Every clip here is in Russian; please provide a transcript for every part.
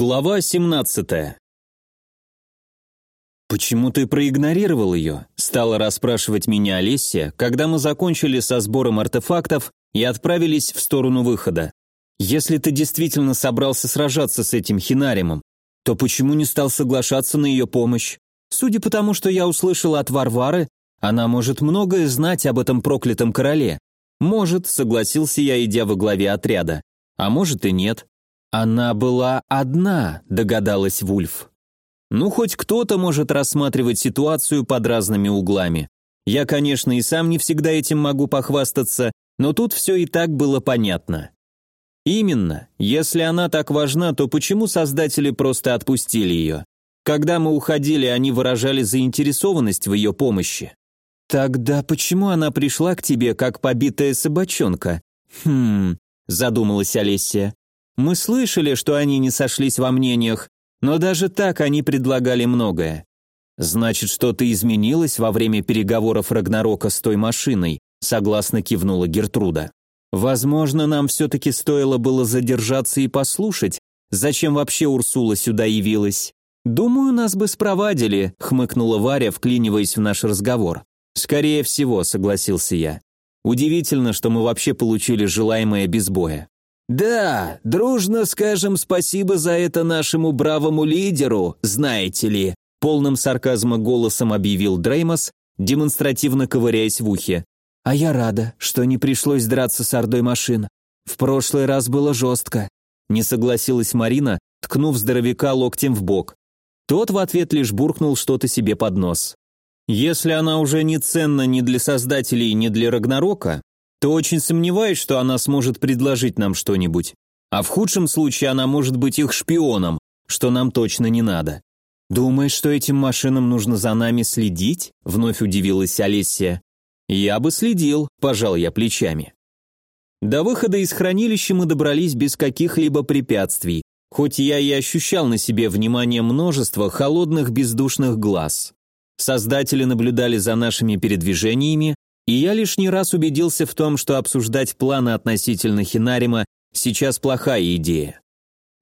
Глава 17 «Почему ты проигнорировал ее?» – стала расспрашивать меня Олеся, когда мы закончили со сбором артефактов и отправились в сторону выхода. «Если ты действительно собрался сражаться с этим хинаримом, то почему не стал соглашаться на ее помощь? Судя по тому, что я услышал от Варвары, она может многое знать об этом проклятом короле. Может, согласился я, идя во главе отряда. А может и нет. Она была одна, догадалась Вульф. Ну, хоть кто-то может рассматривать ситуацию под разными углами. Я, конечно, и сам не всегда этим могу похвастаться, но тут все и так было понятно. Именно, если она так важна, то почему создатели просто отпустили ее? Когда мы уходили, они выражали заинтересованность в ее помощи. Тогда почему она пришла к тебе, как побитая собачонка? Хм, задумалась Олеся. Мы слышали, что они не сошлись во мнениях, но даже так они предлагали многое. Значит, что-то изменилось во время переговоров Рагнарока с той машиной, согласно кивнула Гертруда. Возможно, нам все-таки стоило было задержаться и послушать, зачем вообще Урсула сюда явилась. Думаю, нас бы спровадили, хмыкнула Варя, вклиниваясь в наш разговор. Скорее всего, согласился я. Удивительно, что мы вообще получили желаемое без боя. «Да, дружно скажем спасибо за это нашему бравому лидеру, знаете ли», полным сарказма голосом объявил Дреймос, демонстративно ковыряясь в ухе. «А я рада, что не пришлось драться с ордой машин. В прошлый раз было жестко», не согласилась Марина, ткнув здоровяка локтем в бок. Тот в ответ лишь буркнул что-то себе под нос. «Если она уже не ценна ни для создателей, ни для Рагнарока, то очень сомневаюсь, что она сможет предложить нам что-нибудь. А в худшем случае она может быть их шпионом, что нам точно не надо. «Думаешь, что этим машинам нужно за нами следить?» — вновь удивилась Олеся. «Я бы следил», — пожал я плечами. До выхода из хранилища мы добрались без каких-либо препятствий, хоть я и ощущал на себе внимание множества холодных бездушных глаз. Создатели наблюдали за нашими передвижениями, и я лишний раз убедился в том, что обсуждать планы относительно Хинарима сейчас плохая идея.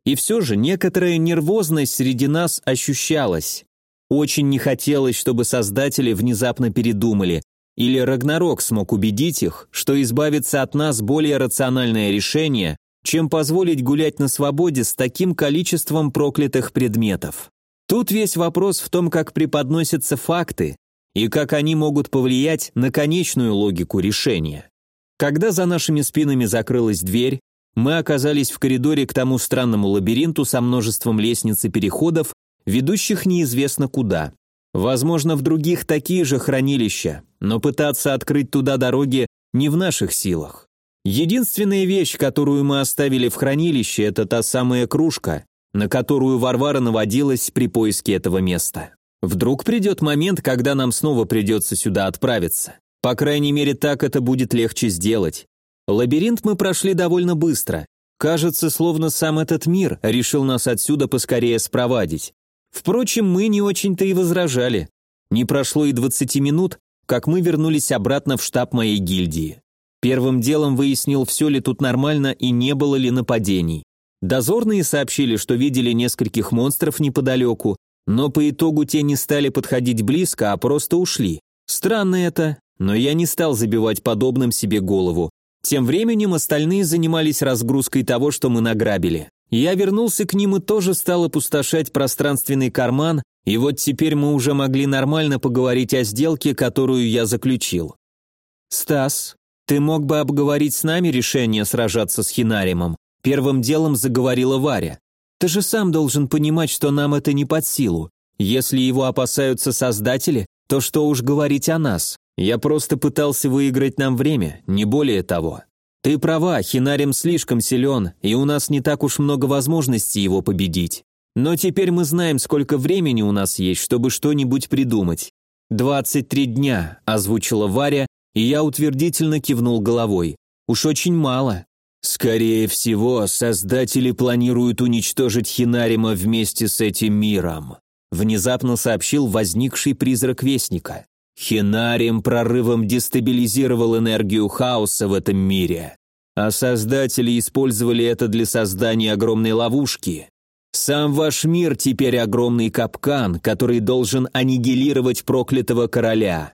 И все же некоторая нервозность среди нас ощущалась. Очень не хотелось, чтобы создатели внезапно передумали, или Рагнарок смог убедить их, что избавиться от нас более рациональное решение, чем позволить гулять на свободе с таким количеством проклятых предметов. Тут весь вопрос в том, как преподносятся факты, и как они могут повлиять на конечную логику решения. Когда за нашими спинами закрылась дверь, мы оказались в коридоре к тому странному лабиринту со множеством лестниц и переходов, ведущих неизвестно куда. Возможно, в других такие же хранилища, но пытаться открыть туда дороги не в наших силах. Единственная вещь, которую мы оставили в хранилище, это та самая кружка, на которую Варвара наводилась при поиске этого места. Вдруг придет момент, когда нам снова придется сюда отправиться. По крайней мере, так это будет легче сделать. Лабиринт мы прошли довольно быстро. Кажется, словно сам этот мир решил нас отсюда поскорее спровадить. Впрочем, мы не очень-то и возражали. Не прошло и 20 минут, как мы вернулись обратно в штаб моей гильдии. Первым делом выяснил, все ли тут нормально и не было ли нападений. Дозорные сообщили, что видели нескольких монстров неподалеку, но по итогу те не стали подходить близко, а просто ушли. Странно это, но я не стал забивать подобным себе голову. Тем временем остальные занимались разгрузкой того, что мы награбили. Я вернулся к ним и тоже стал опустошать пространственный карман, и вот теперь мы уже могли нормально поговорить о сделке, которую я заключил. «Стас, ты мог бы обговорить с нами решение сражаться с Хинаримом?» Первым делом заговорила Варя. Ты же сам должен понимать, что нам это не под силу. Если его опасаются создатели, то что уж говорить о нас. Я просто пытался выиграть нам время, не более того. Ты права, Хинарим слишком силен, и у нас не так уж много возможностей его победить. Но теперь мы знаем, сколько времени у нас есть, чтобы что-нибудь придумать. «Двадцать три дня», – озвучила Варя, и я утвердительно кивнул головой. «Уж очень мало. Скорее всего, создатели планируют уничтожить Хинарима вместе с этим миром, внезапно сообщил возникший призрак Вестника. Хинарим прорывом дестабилизировал энергию хаоса в этом мире, а создатели использовали это для создания огромной ловушки. Сам ваш мир теперь огромный капкан, который должен аннигилировать проклятого короля.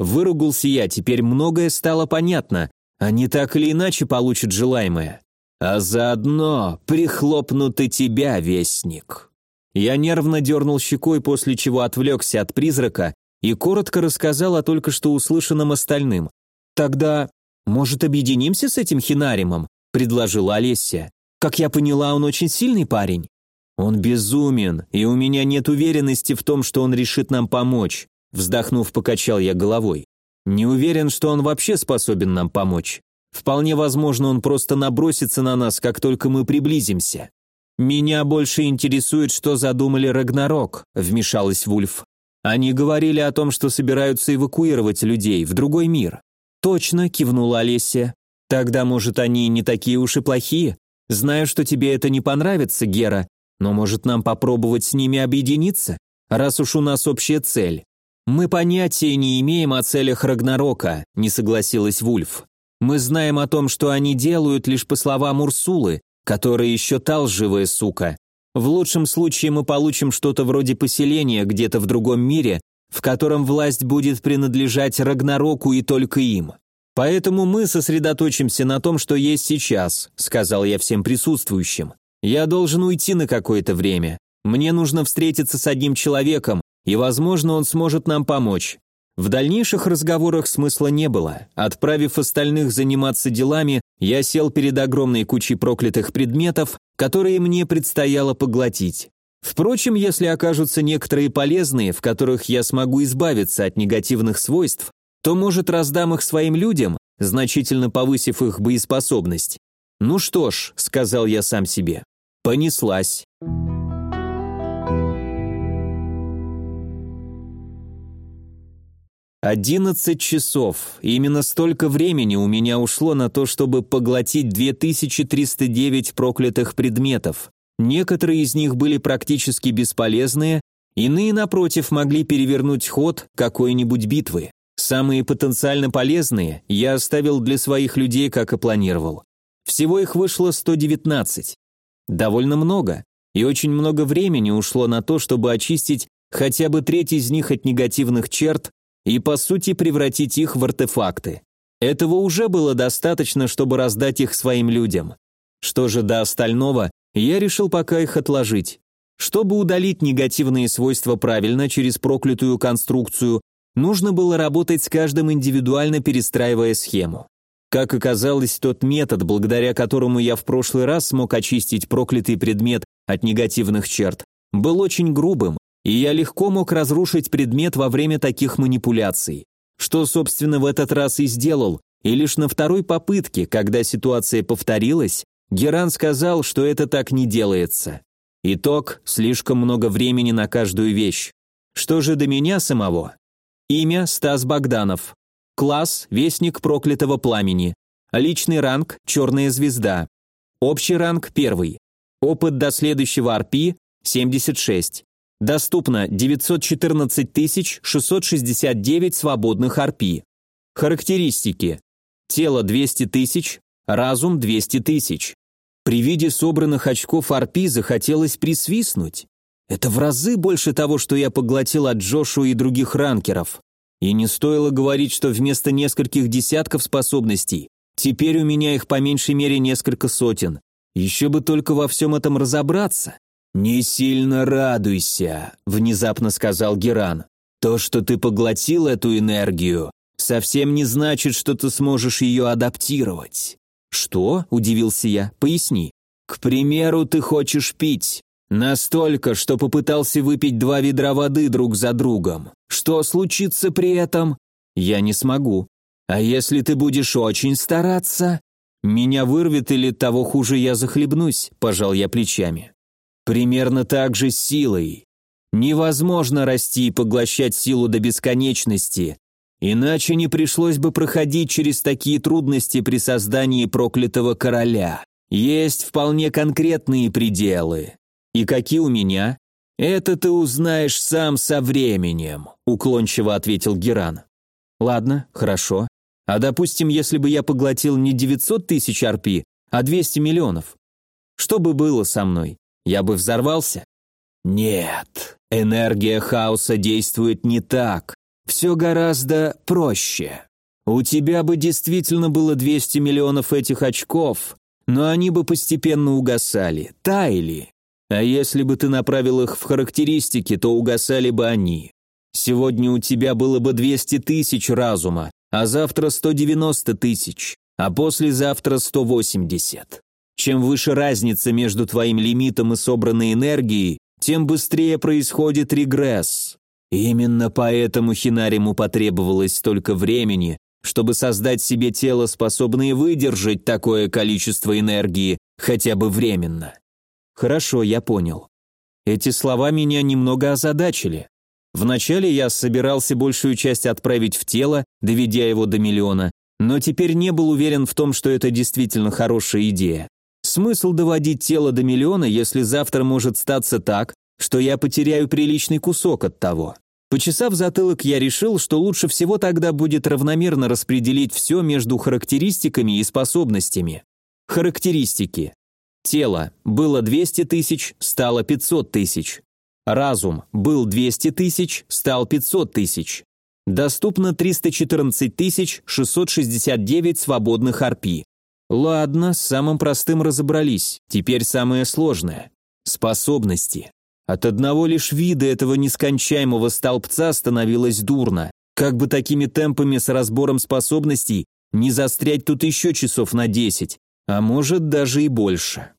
Выругался я, теперь многое стало понятно. Они так или иначе получат желаемое. А заодно прихлопнут и тебя, вестник. Я нервно дернул щекой, после чего отвлекся от призрака и коротко рассказал о только что услышанном остальным. «Тогда, может, объединимся с этим хинаримом?» – предложила Олеся. «Как я поняла, он очень сильный парень». «Он безумен, и у меня нет уверенности в том, что он решит нам помочь», – вздохнув, покачал я головой. «Не уверен, что он вообще способен нам помочь. Вполне возможно, он просто набросится на нас, как только мы приблизимся». «Меня больше интересует, что задумали Рагнарок», – вмешалась Вульф. «Они говорили о том, что собираются эвакуировать людей в другой мир». «Точно», – кивнула Олеся. «Тогда, может, они не такие уж и плохие? Знаю, что тебе это не понравится, Гера, но может нам попробовать с ними объединиться, раз уж у нас общая цель?» «Мы понятия не имеем о целях Рагнарока», – не согласилась Вульф. «Мы знаем о том, что они делают лишь по словам Урсулы, которая еще та лживая сука. В лучшем случае мы получим что-то вроде поселения где-то в другом мире, в котором власть будет принадлежать Рагнароку и только им. Поэтому мы сосредоточимся на том, что есть сейчас, сказал я всем присутствующим. Я должен уйти на какое-то время. Мне нужно встретиться с одним человеком, и, возможно, он сможет нам помочь. В дальнейших разговорах смысла не было. Отправив остальных заниматься делами, я сел перед огромной кучей проклятых предметов, которые мне предстояло поглотить. Впрочем, если окажутся некоторые полезные, в которых я смогу избавиться от негативных свойств, то, может, раздам их своим людям, значительно повысив их боеспособность. «Ну что ж», — сказал я сам себе, — «понеслась». Одиннадцать часов. Именно столько времени у меня ушло на то, чтобы поглотить 2309 проклятых предметов. Некоторые из них были практически бесполезные, иные, напротив, могли перевернуть ход какой-нибудь битвы. Самые потенциально полезные я оставил для своих людей, как и планировал. Всего их вышло 119. Довольно много, и очень много времени ушло на то, чтобы очистить хотя бы треть из них от негативных черт и по сути превратить их в артефакты. Этого уже было достаточно, чтобы раздать их своим людям. Что же до остального, я решил пока их отложить. Чтобы удалить негативные свойства правильно через проклятую конструкцию, нужно было работать с каждым индивидуально перестраивая схему. Как оказалось, тот метод, благодаря которому я в прошлый раз смог очистить проклятый предмет от негативных черт, был очень грубым, и я легко мог разрушить предмет во время таких манипуляций. Что, собственно, в этот раз и сделал, и лишь на второй попытке, когда ситуация повторилась, Геран сказал, что это так не делается. Итог – слишком много времени на каждую вещь. Что же до меня самого? Имя – Стас Богданов. Класс – Вестник проклятого пламени. Личный ранг – Черная звезда. Общий ранг – первый. Опыт до следующего RP – 76. Доступно 914 669 свободных RP. Характеристики. Тело 200 тысяч, разум 200 тысяч. При виде собранных очков RP захотелось присвистнуть. Это в разы больше того, что я поглотил от Джошу и других ранкеров. И не стоило говорить, что вместо нескольких десятков способностей, теперь у меня их по меньшей мере несколько сотен. Еще бы только во всем этом разобраться. «Не сильно радуйся», — внезапно сказал Геран. «То, что ты поглотил эту энергию, совсем не значит, что ты сможешь ее адаптировать». «Что?» – удивился я. «Поясни». «К примеру, ты хочешь пить. Настолько, что попытался выпить два ведра воды друг за другом. Что случится при этом?» «Я не смогу. А если ты будешь очень стараться?» «Меня вырвет или того хуже я захлебнусь», – пожал я плечами. Примерно так же с силой. Невозможно расти и поглощать силу до бесконечности, иначе не пришлось бы проходить через такие трудности при создании проклятого короля. Есть вполне конкретные пределы. И какие у меня? Это ты узнаешь сам со временем, уклончиво ответил Геран. Ладно, хорошо. А допустим, если бы я поглотил не 900 тысяч арпи, а 200 миллионов. Что бы было со мной? Я бы взорвался? Нет, энергия хаоса действует не так. Все гораздо проще. У тебя бы действительно было 200 миллионов этих очков, но они бы постепенно угасали, таяли. А если бы ты направил их в характеристики, то угасали бы они. Сегодня у тебя было бы 200 тысяч разума, а завтра 190 тысяч, а послезавтра 180. Чем выше разница между твоим лимитом и собранной энергией, тем быстрее происходит регресс. именно поэтому Хинариму потребовалось столько времени, чтобы создать себе тело, способное выдержать такое количество энергии, хотя бы временно. Хорошо, я понял. Эти слова меня немного озадачили. Вначале я собирался большую часть отправить в тело, доведя его до миллиона, но теперь не был уверен в том, что это действительно хорошая идея. Смысл доводить тело до миллиона, если завтра может статься так, что я потеряю приличный кусок от того. Почесав затылок, я решил, что лучше всего тогда будет равномерно распределить все между характеристиками и способностями. Характеристики. Тело было 200 тысяч, стало 500 тысяч. Разум был 200 тысяч, стал 500 тысяч. Доступно 314 тысяч 669 свободных арпи. Ладно, с самым простым разобрались. Теперь самое сложное. Способности. От одного лишь вида этого нескончаемого столбца становилось дурно. Как бы такими темпами с разбором способностей не застрять тут еще часов на 10, а может даже и больше.